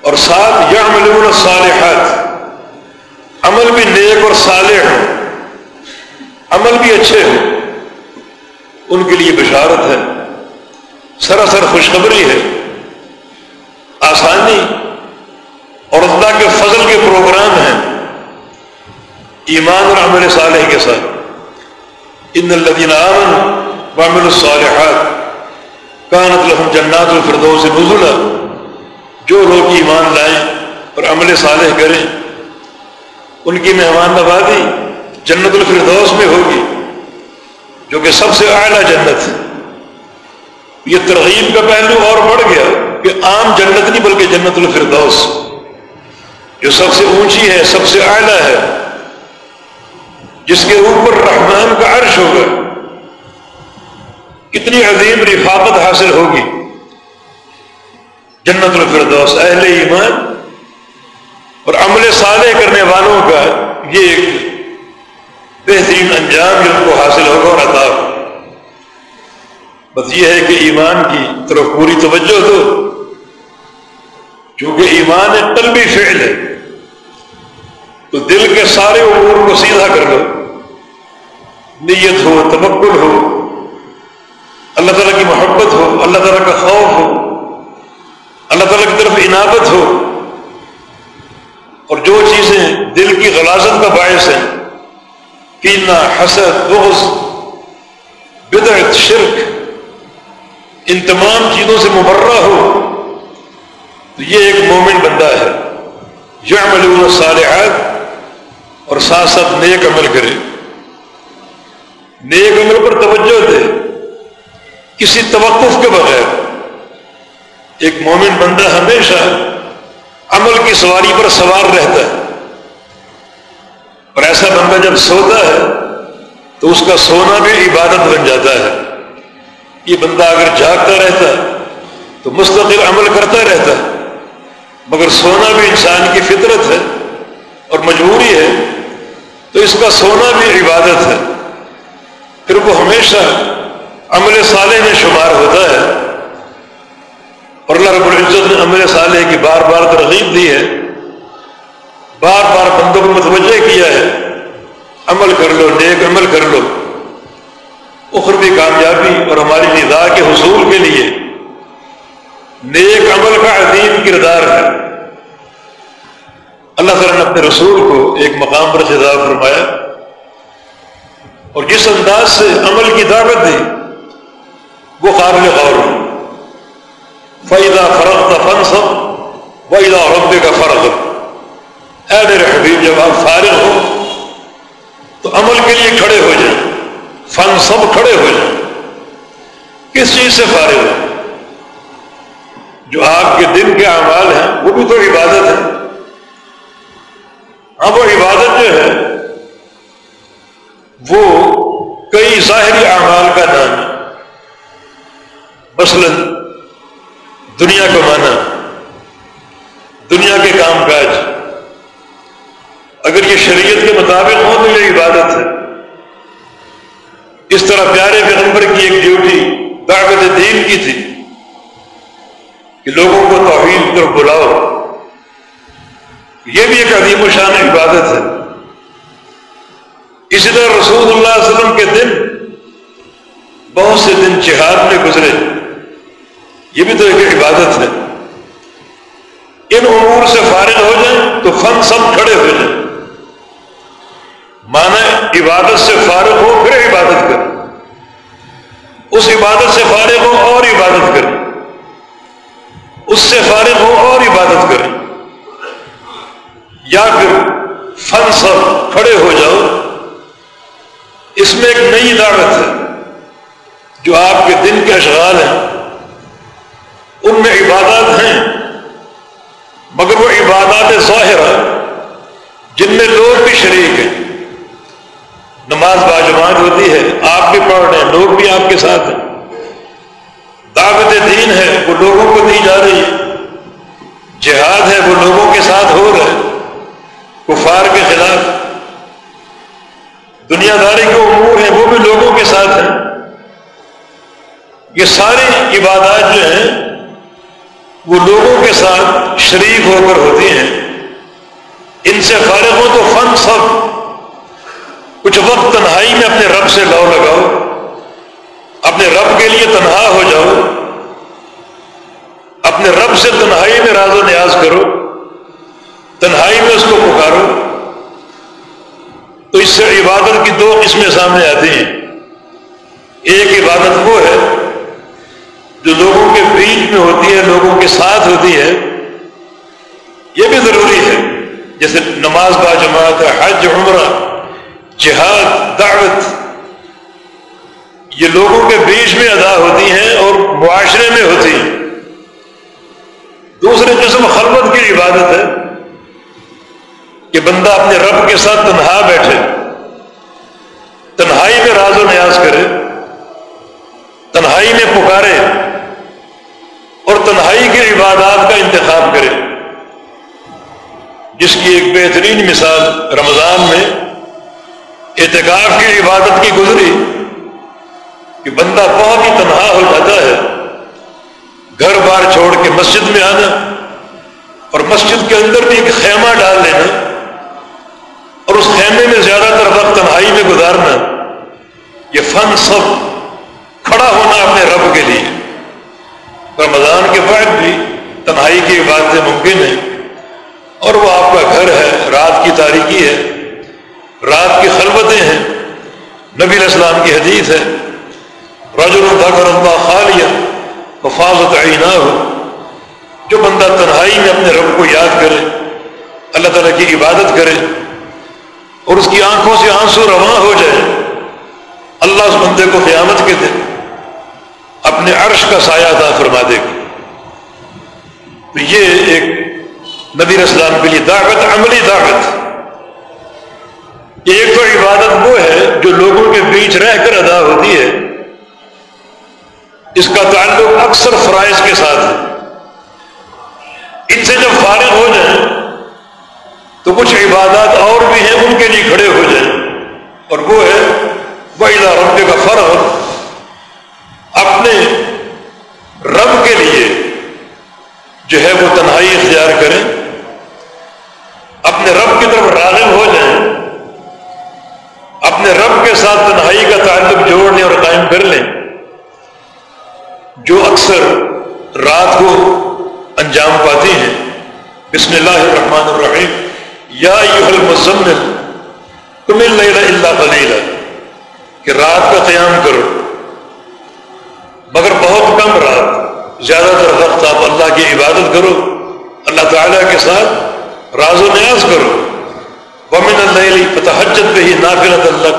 اور ساتھ یا الصالحات۔ عمل بھی نیک اور صالح ہو۔ عمل بھی اچھے ہو۔ ان کے لیے بشارت ہے۔ سراسر خوشخبری ہے۔ آسانی اور اللہ کے فضل کے پروگرام ہیں۔ ایمان اور عمل صالح کے ساتھ۔ ان الدین عامن وامل الصالحات۔ کانت لحم جنات الفردوس نزلا جو لوگ ایمان لائیں اور عمل صالح کریں ان کی مہمان نوازی جنت الفردوس میں ہوگی، جو کہ سب سے اعلیٰ جنت۔ ہے یہ ترغیب کا پہلو اور بڑھ گیا کہ عام جنت نہیں بلکہ جنت الفردوس، جو سب سے اونچی ہے، سب سے اعلیٰ ہے، جس کے اوپر رحمان کا عرش ہوگا۔ کتنی عظیم رفاقت حاصل ہوگی۔ جنت الفردوس، اہل ایمان اور عمل صالح کرنے والوں کا یہ ایک بہترین انجام جو ان کو حاصل ہوگا اور عطا بس یہ ہے کہ ایمان کی طرف پوری توجہ دو۔ چونکہ ایمان ایک قلبی فعل ہے، تو دل کے سارے امور کو سیدھا کر لو۔ نیت ہو تبکل ہو اللہ تعالیٰ کی محبت ہو، اللہ تعالیٰ کا خوف ہو، اللہ تعالیٰ کی طرف عنابت ہو۔ اور جو چیزیں دل کی غلازت کا باعث ہیں کینا حسد، بغض، بدعت، شرک، ان تمام چیزوں سے مبرہ ہو، تو یہ ایک مومن بندہ ہے۔ جو صالحات اور ساتھ ساتھ نیک عمل کرے۔ نیک عمل پر توجہ دے۔ کسی توقف کے بغیر ایک مومن بندہ ہمیشہ عمل کی سواری پر سوار رہتا ہے اور ایسا بندہ جب سوتا ہے تو اس کا سونا بھی عبادت بن جاتا ہے یہ بندہ اگر جاگتا رہتا تو مستقل عمل کرتا رہتا ہے مگر سونا بھی انسان کی فطرت ہے اور مجبوری ہے تو اس کا سونا بھی عبادت ہے پھر وہ ہمیشہ عمل صالح میں شمار ہوتا ہے اور اللہ رب العزت نے عمل صالح کی بار بار ترغیب دی ہے۔ بار بار بندوں کو متوجہ کیا ہے۔ عمل کر لو، نیک عمل کر لو۔ اخروی کامیابی اور ہماری ندا کے حصول کے لیے۔ نیک عمل کا عظیم کردار ہے۔ اللہ تعالیٰ نے اپنے رسول کو ایک مقام پر خطاب فرمایا اور جس انداز سے عمل کی دعوت دی وہ قابل غور. فائدہ فرق تھا فن سب ویدا ربے کا فرق اے میرے حبیب، جب آپ فارغ ہو، تو عمل کے لیے کھڑے ہو جائیں فن سب کھڑے ہو جائیں. کس چیز سے فارغ ہو؟ جو آپ کے دن کے اعمال ہیں، وہ بھی تو عبادت ہے ہاں وہ عبادت جو ہے، وہ کئی ظاہری اعمال کا نام ہے. مثلا دنیا کو مانا، دنیا کے کام کاج، اگر یہ شریعت کے مطابق ہو تو یہ عبادت ہے۔ اس طرح پیارے پیغمبر کی ایک ڈیوٹی دعوت دین کی تھی کہ لوگوں کو توحید کر بلاؤ۔ یہ بھی ایک عظیم و شان عبادت ہے۔ اسی طرح رسول اللہ علیہ وسلم کے دن بہت سے دن جہاد میں گزرے۔ یہ بھی تو ایک عبادت ہے۔ ان امور سے فارغ ہو جائیں تو فن سب کھڑے ہو جائیں۔ مانا عبادت سے فارغ ہو، پھر عبادت کر اس عبادت سے فارغ ہو، اور عبادت کریں۔ اس سے فارغ ہو، اور عبادت کریں۔ یا پھر فن سب کھڑے ہو جاؤ۔ اس میں ایک نئی دعوت ہے۔ جو آپ کے دن کے اشغال ہیں۔ ان میں عبادات ہیں، مگر وہ عبادات ظاہرہ جن میں لوگ بھی شریک ہیں۔ نماز باجماعت ہوتی ہے، آپ بھی پڑھ رہے ہیں، لوگ بھی آپ کے ساتھ ہیں۔ دعوت دین ہے، وہ لوگوں کو دی جا رہی ہے۔ جہاد ہے، وہ لوگوں کے ساتھ ہو رہا ہے۔ کفار کے خلاف۔ دنیا داری کے امور ہیں، وہ بھی لوگوں کے ساتھ ہیں۔ یہ ساری عبادات جو ہیں وہ لوگوں کے ساتھ شریک ہو کر ہوتی ہیں۔ ان سے فارغ ہو تو فن سب۔ کچھ وقت تنہائی میں اپنے رب سے لو لگاؤ۔ اپنے رب کے لیے تنہا ہو جاؤ۔ اپنے رب سے تنہائی میں راز و نیاز کرو۔ تنہائی میں اس کو پکارو۔ تو اس سے عبادت کی دو قسمیں سامنے آتی ہیں۔ ایک عبادت وہ ہے بیچ میں ہوتی ہے، لوگوں کے ساتھ ہوتی ہے، یہ بھی ضروری ہے۔ جیسے نماز با جماعت، حج، عمرہ، جہاد، دعوت، یہ لوگوں کے بیچ میں ادا ہوتی ہیں اور معاشرے میں ہوتی ہیں۔ عبادت ہے کہ بندہ اپنے رب کے ساتھ تنہا بیٹھے، تنہائی میں راز و نیاز کرے، تنہائی میں پکارے۔ اور تنہائی کی عبادات کا انتخاب کرے۔ جس کی ایک بہترین مثال رمضان میں اعتکاف کی عبادت کی گزری، کہ بندہ بہت ہی تنہا ہو جاتا ہے، گھر بار چھوڑ کے مسجد میں آنا اور مسجد کے اندر بھی ایک خیمہ ڈال دینا اور اس خیمے میں زیادہ تر وقت تنہائی میں گزارنا، یہ فن سب کھڑا ہونا اپنے رب کے لیے۔ رمضان کے بعد بھی تنہائی کی عبادتیں ممکن ہیں اور وہ آپ کا گھر ہے، رات کی تاریخی ہے۔ رات کی خلبتیں ہیں۔ نبی الاسلام کی حدیث ہے۔ رج الدر اللہ خالیہ حفاظت عینا ہو جو بندہ تنہائی میں اپنے رب کو یاد کرے، اللہ تعالیٰ کی عبادت کرے اور اس کی آنکھوں سے آنسو رواں ہو جائے، اللہ اس بندے کو قیامت کے دے اپنے عرش کا سایہ ادا فرما دے۔ گا تو یہ ایک نبی اسلام کے لیے دعوت، عملی دعوت۔ ایک تو عبادت وہ ہے جو لوگوں کے بیچ رہ کر ادا ہوتی ہے۔ اس کا تعلق اکثر فرائض کے ساتھ ہے۔ ان سے جب فارغ ہو جائیں تو کچھ عبادات اور بھی ہیں، ان کے لیے کھڑے ہو جائیں۔ اور وہ ہے وہ رب کا فرق اپنے رب کے لیے جو ہے وہ تنہائی اختیار کریں اپنے رب کی طرف راغب ہو جائیں اپنے رب کے ساتھ تنہائی کا تعلق جوڑ لیں اور قائم کر لیں جو اکثر رات کو انجام پاتی ہیں بسم اللہ الرحمن الرحیم یا مزمل تم اللہ اللہ خلیلا کہ رات کا قیام کرو۔ مگر بہت کم رات۔ زیادہ تر وقت آپ اللہ کی عبادت کرو۔ اللہ تعالیٰ کے ساتھ راز و نیاز کرو۔ ومن اللہ فتحجت پہ ہی نافرت اللہ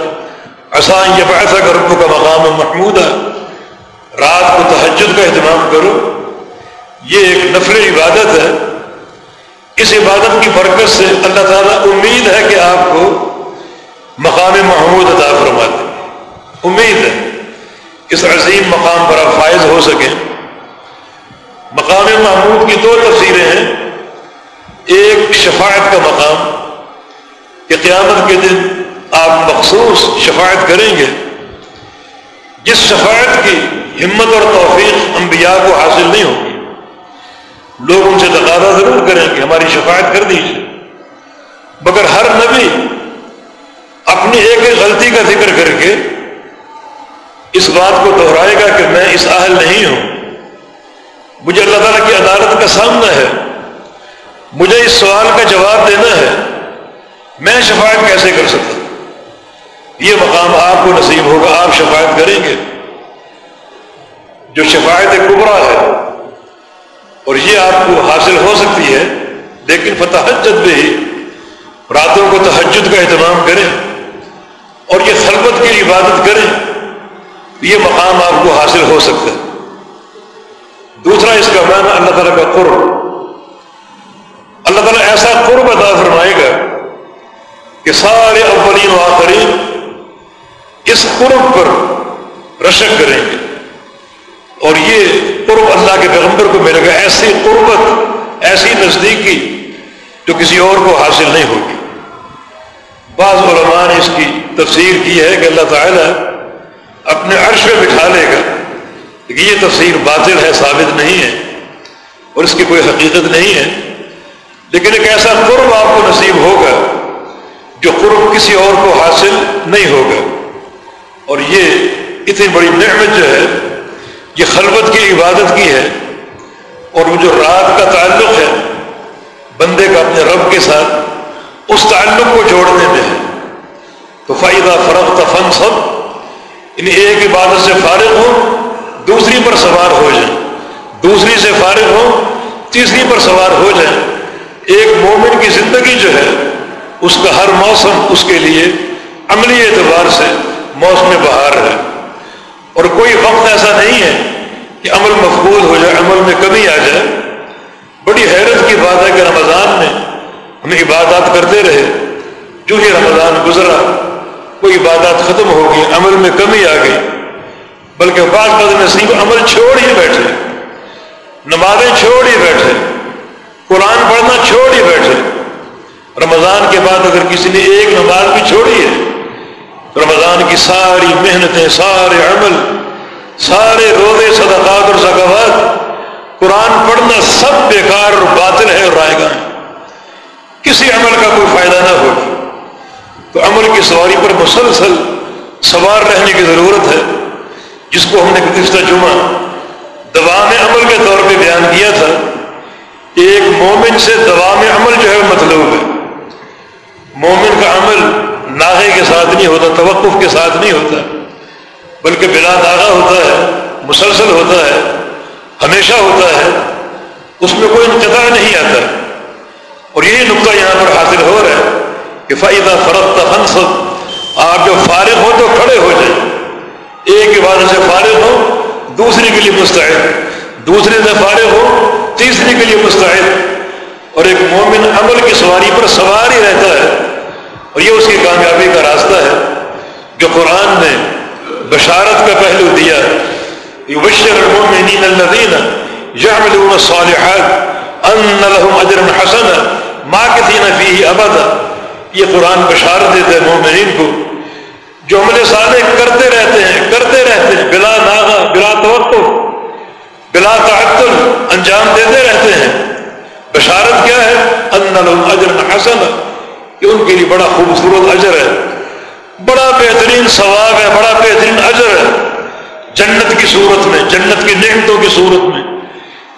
آسان یہ پیسہ کا رب کا مقام محمود ہے رات کو تحجد کا اہتمام کرو۔ یہ ایک نفل عبادت ہے۔ اس عبادت کی برکت سے اللہ تعالیٰ امید ہے کہ آپ کو مقام محمود عطا فرما دے امید ہے اس عظیم مقام پر آپ فائز ہو سکیں۔ مقام محمود کی دو تفسیریں ہیں۔ ایک شفاعت کا مقام کہ قیامت کے دن آپ مخصوص شفاعت کریں گے۔ جس شفاعت کی ہمت اور توفیق انبیاء کو حاصل نہیں ہوگی لوگ ان سے تقاضا ضرور کریں کہ ہماری شفاعت کر دیجیے مگر ہر نبی اپنی ایک ایک غلطی کا ذکر کر کے اس بات کو دہرائے گا کہ میں اس اہل نہیں ہوں۔ مجھے اللہ تعالیٰ کی عدالت کا سامنا ہے۔ مجھے اس سوال کا جواب دینا ہے۔ میں شفاعت کیسے کر سکتا؟ یہ مقام آپ کو نصیب ہوگا، آپ شفاعت کریں گے۔ جو شفاعت کبرا ہے اور یہ آپ کو حاصل ہو سکتی ہے، لیکن فتحجد بھی راتوں کو تحجد کا اہتمام کریں اور یہ خلبت کی عبادت کریں، یہ مقام آپ کو حاصل ہو سکتا ہے۔ دوسرا اس کا معنی اللہ تعالیٰ کا قرب۔ اللہ تعالیٰ ایسا قرب ادا فرمائے گا کہ سارے اولین و آخرین اس قرب پر رشک کریں گے۔ اور یہ قرب اللہ کے پیغمبر کو ملے گا، ایسی قربت، ایسی نزدیکی جو کسی اور کو حاصل نہیں ہوگی۔ بعض علماء نے اس کی تفسیر کی ہے کہ اللہ تعالیٰ اپنے عرش میں بٹھا لے گا۔ کہ یہ تفسیر باطل ہے، ثابت نہیں ہے اور اس کی کوئی حقیقت نہیں ہے۔ لیکن ایک ایسا قرب آپ کو نصیب ہوگا جو قرب کسی اور کو حاصل نہیں ہوگا۔ اور یہ اتنی بڑی نعمت جو ہے یہ خلوت کی عبادت کی ہے اور وہ جو رات کا تعلق ہے بندے کا اپنے رب کے ساتھ، اس تعلق کو جوڑنے میں ہے۔ تو فائدہ فرق فن سب ان یعنی ایک عبادت سے فارغ ہو، دوسری پر سوار ہو جائیں۔ دوسری سے فارغ ہو، تیسری پر سوار ہو جائیں۔ ایک مومن کی زندگی جو ہے، اس کا ہر موسم اس کے لیے عملی اعتبار سے موسم بہار ہے۔ اور کوئی وقت ایسا نہیں ہے کہ عمل مفقود ہو جائے، عمل میں کمی آ جائے۔ بڑی حیرت کی بات ہے کہ رمضان عبادات کرتے رہے، جو ہی رمضان گزرا وہ عبادات ختم ہو گئی، عمل میں کمی آ گئی۔ بلکہ بعض بد نصیب عمل چھوڑ ہی بیٹھے۔ نمازیں چھوڑ ہی بیٹھے۔ قرآن پڑھنا چھوڑ ہی بیٹھے۔ رمضان کے بعد اگر کسی نے ایک نماز بھی چھوڑی ہے تو رمضان کی ساری محنتیں، سارے عمل سارے روزے صدقات اور ثقافت قرآن پڑھنا سب بیکار اور باطل ہے اور رائے گا ہے۔ کسی عمل کا کوئی فائدہ نہ ہو۔ تو عمل کی سواری پر مسلسل سوار رہنے کی ضرورت ہے۔ جس کو ہم نے گزشتہ جمعہ دوام عمل کے طور پہ بیان کیا تھا۔ ایک مومن سے دوام عمل جو ہے مطلوب ہے۔ مومن کا عمل ناغے کے ساتھ نہیں ہوتا، توقف کے ساتھ نہیں ہوتا۔ بلکہ بلا داغا ہوتا ہے، مسلسل ہوتا ہے، ہمیشہ ہوتا ہے، اس میں کوئی انقطاع نہیں آتا۔ اور یہی نقطہ یہاں پر حاصل ہو رہا ہے کہ فائدہ فرق تفنس آپ جو فارغ ہو تو کھڑے ہو جائیں۔ ایک عبادت سے فارغ ہو دوسری کے لیے مستعد۔ دوسرے سے فارغ ہو تیسری کے لیے مستعد۔ اور ایک مومن عمل کی سواری پر سوار ہی رہتا ہے۔ اور یہ اس کی کامیابی کا راستہ ہے جو قرآن نے بشارت کا پہلو دیا۔ يبشر المؤمنين الذين يعملون الصالحات ان لهم اجرا حسنا ماكثين فيه ابدا یہ قرآن بشارت دیتے ہیں مومنین کو۔ جو عمل صالح کرتے رہتے ہیں، کرتے رہتے ہیں، بلا ناغا، بلا توقع بلا تعطل انجام دیتے رہتے ہیں۔ بشارت کیا ہے؟ ان لهم اجرا حسنا۔ کہ ان کے لیے بڑا خوبصورت اجر ہے۔ بڑا بہترین ثواب ہے، بڑا بہترین اجر ہے۔ جنت کی صورت میں، جنت کی نعمتوں کی صورت میں،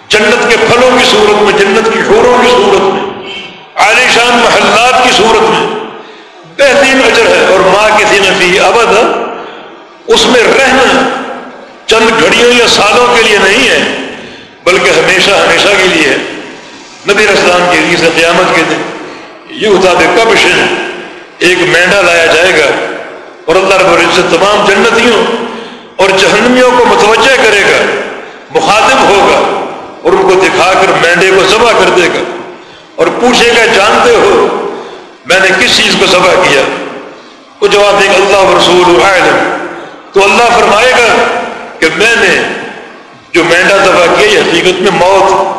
جنت کے پھلوں کی صورت میں، جنت کی حوروں کی صورت میں عالیشان محلات کی صورت میں بہترین اجر ہے۔ اور ماں کسی نفی ابد، اس میں رہنا چند گھڑیوں یا سالوں کے لیے نہیں ہے، بلکہ ہمیشہ ہمیشہ کے لیے ہے۔ نبی رسلام کے لیے سے قیامت کے دن یہ اتاب کب ایک مینڈا لایا جائے گا۔ اور اللہ رب العزت تمام جنتیوں اور جہنمیوں کو متوجہ کرے گا، مخاطب ہوگا اور ان کو دکھا کر مینڈے کو ذبح کر دے گا۔ اور پوچھے گا، جانتے ہو میں نے کس چیز کو ذبح کیا؟ وہ جواب دے گا، اللہ رسول عالم تو اللہ فرمائے گا کہ میں نے جو مینڈا ذبح کیا، یہ حقیقت میں موت۔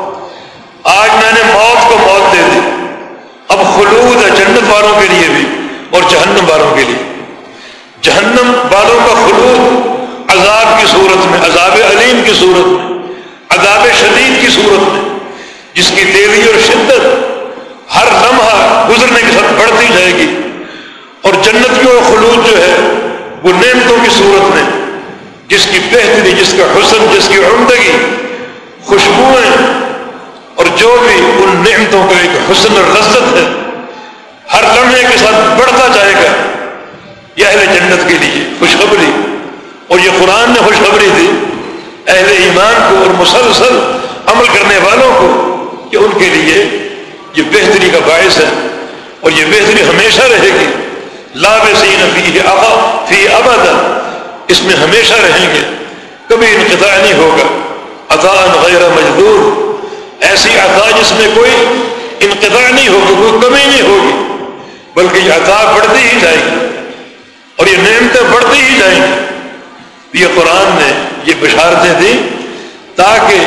آج میں نے موت کو موت دے دی۔ اب خلود ہے جنت والوں کے لیے بھی اور جہنم والوں کے لیے۔ جہنم والوں کا خلود عذاب کی صورت میں، عذاب علیم کی صورت میں، عذاب شدید کی صورت میں، جس کی تیزی اور شدت ہر لمحہ گزرنے کے ساتھ بڑھتی جائے گی۔ اور جنت کی خلوط جو ہے، وہ نعمتوں کی صورت میں، جس کی بہتری، جس کا حسن، جس کی عمدگی، خوشبوئیں، اور جو بھی ان نعمتوں کا ایک حسن اور لذت ہے، ہر لمحے کے ساتھ بڑھتا جائے گا۔ یہ اہل جنت کے لیے خوشخبری۔ اور یہ قرآن نے خوشخبری دی اہل ایمان کو اور مسلسل عمل کرنے والوں کو کہ ان کے لیے یہ بہتری کا باعث ہے۔ اور یہ بہتری ہمیشہ رہے گی۔ لاب سین فی فی ابد اس میں ہمیشہ رہیں گے۔ کبھی انقطاع نہیں ہوگا۔ عطا غیر مجدور ایسی عطا جس میں کوئی انقطاع نہیں ہوگا کوئی کمی نہیں ہوگی، بلکہ یہ عطا بڑھتی ہی جائے گی۔ اور یہ نعمتیں بڑھتی ہی جائیں۔ گی یہ قرآن نے یہ بشارتیں دیں تاکہ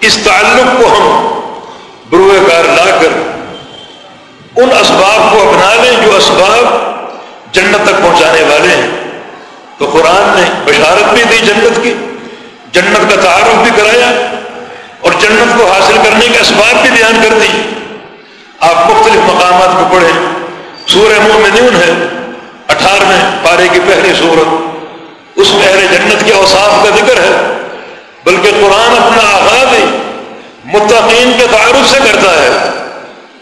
اس تعلق کو ہم بروئے کار لا کر ان اسباب کو اپنا لیں جو اسباب جنت تک پہنچانے والے ہیں۔ تو قرآن نے بشارت بھی دی جنت کی، جنت کا تعارف بھی کرایا اور جنت کو حاصل کرنے کے اسباب بھی بیان کر دی آپ مختلف مقامات کو پڑھیں۔ سورہ مومنون ہے۔ اٹھارہویں پارے کی پہلی صورت۔ اس میں اہل جنت کے اوصاف کا ذکر ہے، بلکہ قرآن اپنا آغاز ہی متقین کے تعارف سے کرتا ہے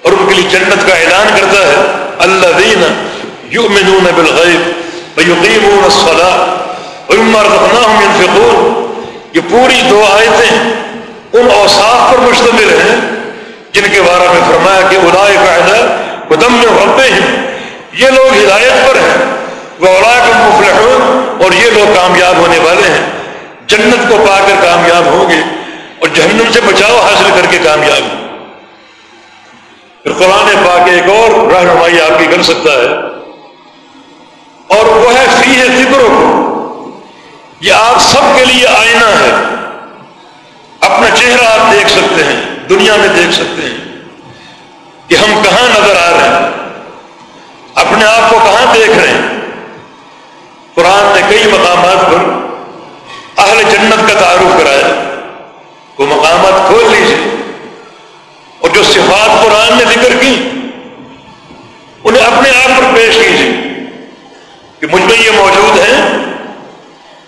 اور ان کے لیے جنت کا اعلان کرتا ہے۔ اللہ دین یؤمنون بالغیب ویقیمون الصلاة ومما ينفقون۔ یہ پوری دو آیتیں ان اوصاف پر مشتمل ہیں، جن کے بارے میں فرمایا کہ اولائے قاعدہ قدم میں ہیں یہ لوگ ہدایت پر ہیں، وہ مفلحون اور یہ لوگ کامیاب ہونے والے ہیں۔ جنت کو پا کر کامیاب ہوں گے اور جہنم سے بچاؤ حاصل کر کے کامیاب ہوں۔ پھر قرآن پاک ایک اور رہنمائی آپ کی کر سکتا ہے۔ اور وہ ہے فی ہے فکروں کو۔ یہ آپ سب کے لیے آئینہ ہے۔ اپنا چہرہ آپ دیکھ سکتے ہیں، دنیا میں دیکھ سکتے ہیں کہ ہم کہاں نظر آ رہے ہیں۔ اپنے آپ کو کہاں دیکھ رہے ہیں؟ قرآن نے کئی مقامات پر اہل جنت کا تعارف کرایا۔ وہ مقامات کھول لیجیے اور جو صفات قرآن نے ذکر کی، انہیں اپنے آپ پر پیش کیجیے کہ مجھ میں یہ موجود ہے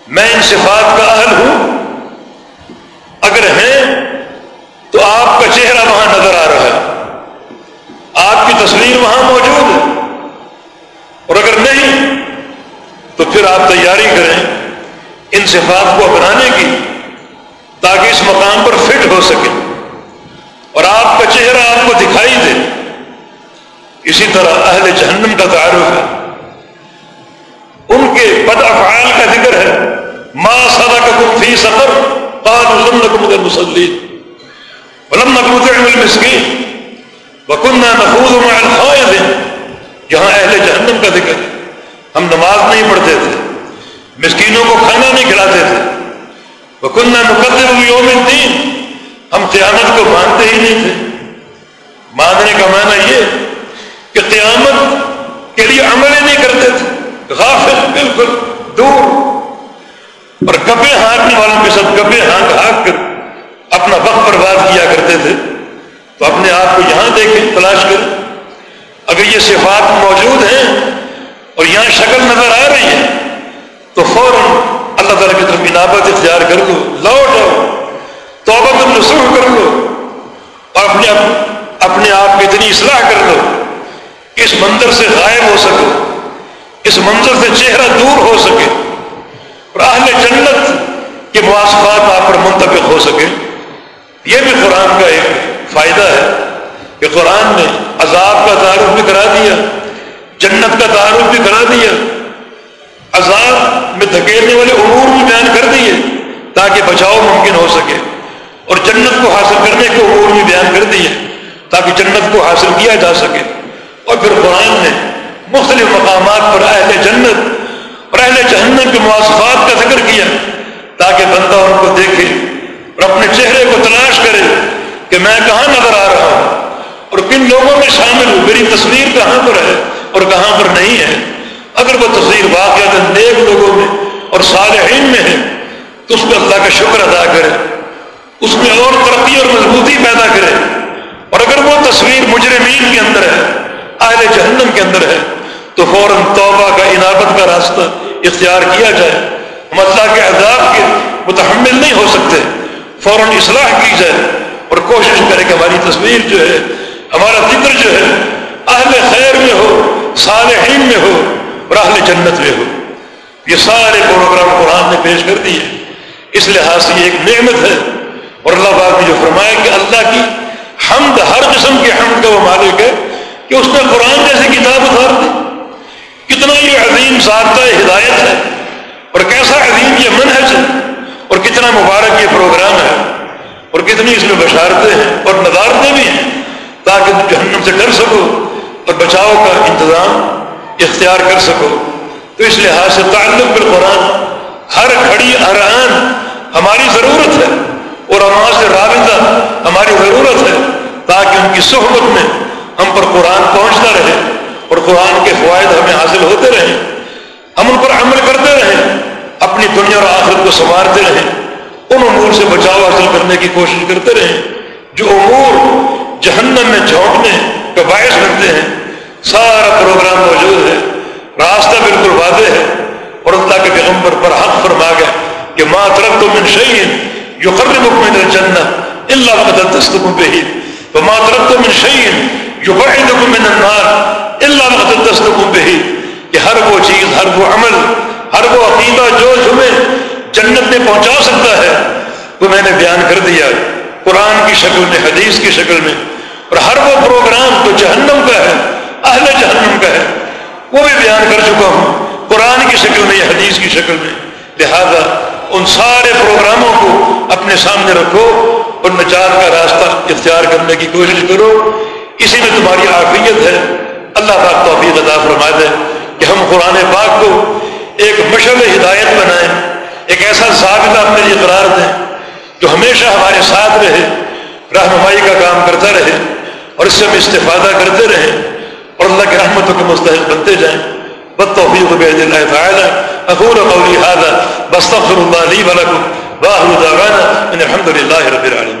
میں ان صفات کا اہل ہوں۔ اگر ہیں، تو آپ کا چہرہ وہاں نظر آ رہا ہے۔ آپ کی تصویر وہاں موجود ہے اور اگر نہیں تو پھر آپ تیاری کریں ان صفات کو اپنانے کی تاکہ اس مقام پر فٹ ہو سکے اور آپ کا چہرہ آپ کو دکھائی دے۔ اسی طرح اہل جہنم کا تعارف ہے۔ ان کے بد افعال کا ذکر ہے۔ ما صدقكم فی سفر قالوا لم نكن من المصلين ولم نكن نطعم نخوض مع جہاں اہل جہنم کا ذکر ہے۔ ہم نماز نہیں پڑھتے تھے، مسکینوں کو کھانا نہیں کھلاتے تھے۔ وکنہ نقدر یوم الدین ہم قیامت کو مانتے ہی نہیں تھے۔ ماننے کا معنی یہ کہ قیامت کے لیے عمل ہی نہیں کرتے تھے۔ غافل، بالکل دور۔ اور گپے ہانکنے والوں کے ساتھ گپے ہانک ہانک کر اپنا وقت برباد کیا کرتے تھے۔ تو اپنے آپ کو یہاں دیکھیں تلاش کر۔ اگر یہ صفات موجود ہیں اور یہاں شکل نظر آ رہی ہے۔ تو فوراً اللہ تعالیٰ کی طرف انابت اختیار کر لو، لوٹ آؤ، توبہ النسوح کر لو اور اپنے اپنے آپ کی اتنی اصلاح کر لو، اس منظر سے غائب ہو سکو، اس منظر سے چہرہ دور ہو سکے اور اہل جنت کے مواصفات آپ پر منتقل ہو سکے۔ یہ بھی قرآن کا ایک فائدہ ہے کہ قرآن نے عذاب کا تعارف بھی کرا دیا۔ جنت کا تعارف بھی کرا دیا۔ عذاب میں دھکیلنے والے امور بھی بیان کر دیے تاکہ بچاؤ ممکن ہو سکے۔ اور جنت کو حاصل کرنے کے امور بھی بیان کر دیے تاکہ جنت کو حاصل کیا جا سکے۔ اور پھر قرآن نے مختلف مقامات پر اہل جنت اور اہل جہنم کے مواصفات کا ذکر کیا تاکہ بندہ ان کو دیکھے اور اپنے چہرے کو تلاش کرے کہ میں کہاں نظر آ رہا ہوں اور کن لوگوں میں شامل ہوں۔ میری تصویر کہاں پر ہے؟ اور کہاں پر نہیں ہے۔ اگر وہ تصویر واقع نیک لوگوں میں اور صالحین میں ہے، تو اس پہ اللہ کا شکر ادا کرے۔ اس میں اور ترقی اور مضبوطی پیدا کرے۔ اور اگر وہ تصویر مجرمین کے اندر ہے، اہل جہنم کے اندر ہے، تو فوراً توبہ کا انابت کا راستہ اختیار کیا جائے۔ ہم اللہ کے عذاب کے متحمل نہیں ہو سکتے۔ فوراً اصلاح کی جائے۔ اور کوشش کرے کہ ہماری تصویر جو ہے، ہمارا ذکر جو ہے، اہل خیر میں ہو۔ صالحین میں ہو اور اہل جنت میں ہو۔ یہ سارے پروگرام قرآن نے پیش کر دیے۔ اس لحاظ سے یہ ایک نعمت ہے۔ اور اللہ پاک نے جو فرمایا کہ اللہ کی حمد ہر قسم کی حمد کا وہ مالک ہے کہ اس نے قرآن جیسی کتاب اتار دی۔ کتنا یہ عظیم ضابطہ ہدایت ہے۔ اور کیسا عظیم یہ منحج ہے۔ اور کتنا مبارک یہ پروگرام ہے۔ اور کتنی اس میں بشارتیں ہیں اور نظارتیں بھی ہیں۔ تاکہ جہنم سے ڈر سکو۔ اور بچاؤ کا انتظام اختیار کر سکو۔ تو اس لحاظ سے تعلق بالقرآن، ہر کھڑی ہر آن ہماری ضرورت ہے اور ہمارا سے رابطہ، ہماری ضرورت ہے تاکہ ان کی صحبت میں ہم پر قرآن پہنچتا رہے اور قرآن کے فوائد ہمیں حاصل ہوتے رہیں۔ ہم ان پر عمل کرتے رہیں، اپنی دنیا اور آخرت کو سنوارتے رہیں۔ ان امور سے بچاؤ حاصل کرنے کی کوشش کرتے رہیں۔ جو امور جہنم میں جھونکنے کا باعث بنتے ہیں سارا پروگرام موجود ہے۔ راستہ بالکل واضح ہے۔ اور اللہ کے پیغمبر پر حق فرما گیا کہ ماں طرف تو من شعین جو قرب من الجنت اللہ قدر دستکم بہی تو ماں طرف تو من شعین جو بعدکم من النار اللہ قدر دستکم بہی کہ ہر وہ چیز، ہر وہ عمل، ہر وہ عقیدہ جو تمہیں جنت میں پہنچا سکتا ہے، وہ میں نے بیان کر دیا قرآن کی شکل میں، حدیث کی شکل میں۔ اور ہر وہ پروگرام جو جہنم کا ہے۔ اہل جہنم کا ہے۔ وہ بھی بیان کر چکا ہوں۔ قرآن کی شکل میں یا حدیث کی شکل میں۔ لہذا ان سارے پروگراموں کو اپنے سامنے رکھو اور نجات کا راستہ اختیار کرنے کی کوشش کرو۔ اسی میں تمہاری عافیت ہے۔ اللہ پاک توفیق عطا فرما دے کہ ہم قرآن پاک کو ایک مشل ہدایت بنائیں۔ ایک ایسا ضابطہ اپنے لیے قرار دیں جو ہمیشہ ہمارے ساتھ رہے، رہنمائی کا کام کرتا رہے اور اس سے ہم استفادہ کرتے رہیں۔ اور اللہ کی رحمتوں کے مستحق بنتے جائیں۔ بد توفیق بید اللہ تعالی۔ اقول قولی هذا بستغفر الله لي ولكم واہر دعوانا ان الحمد لله رب العالمين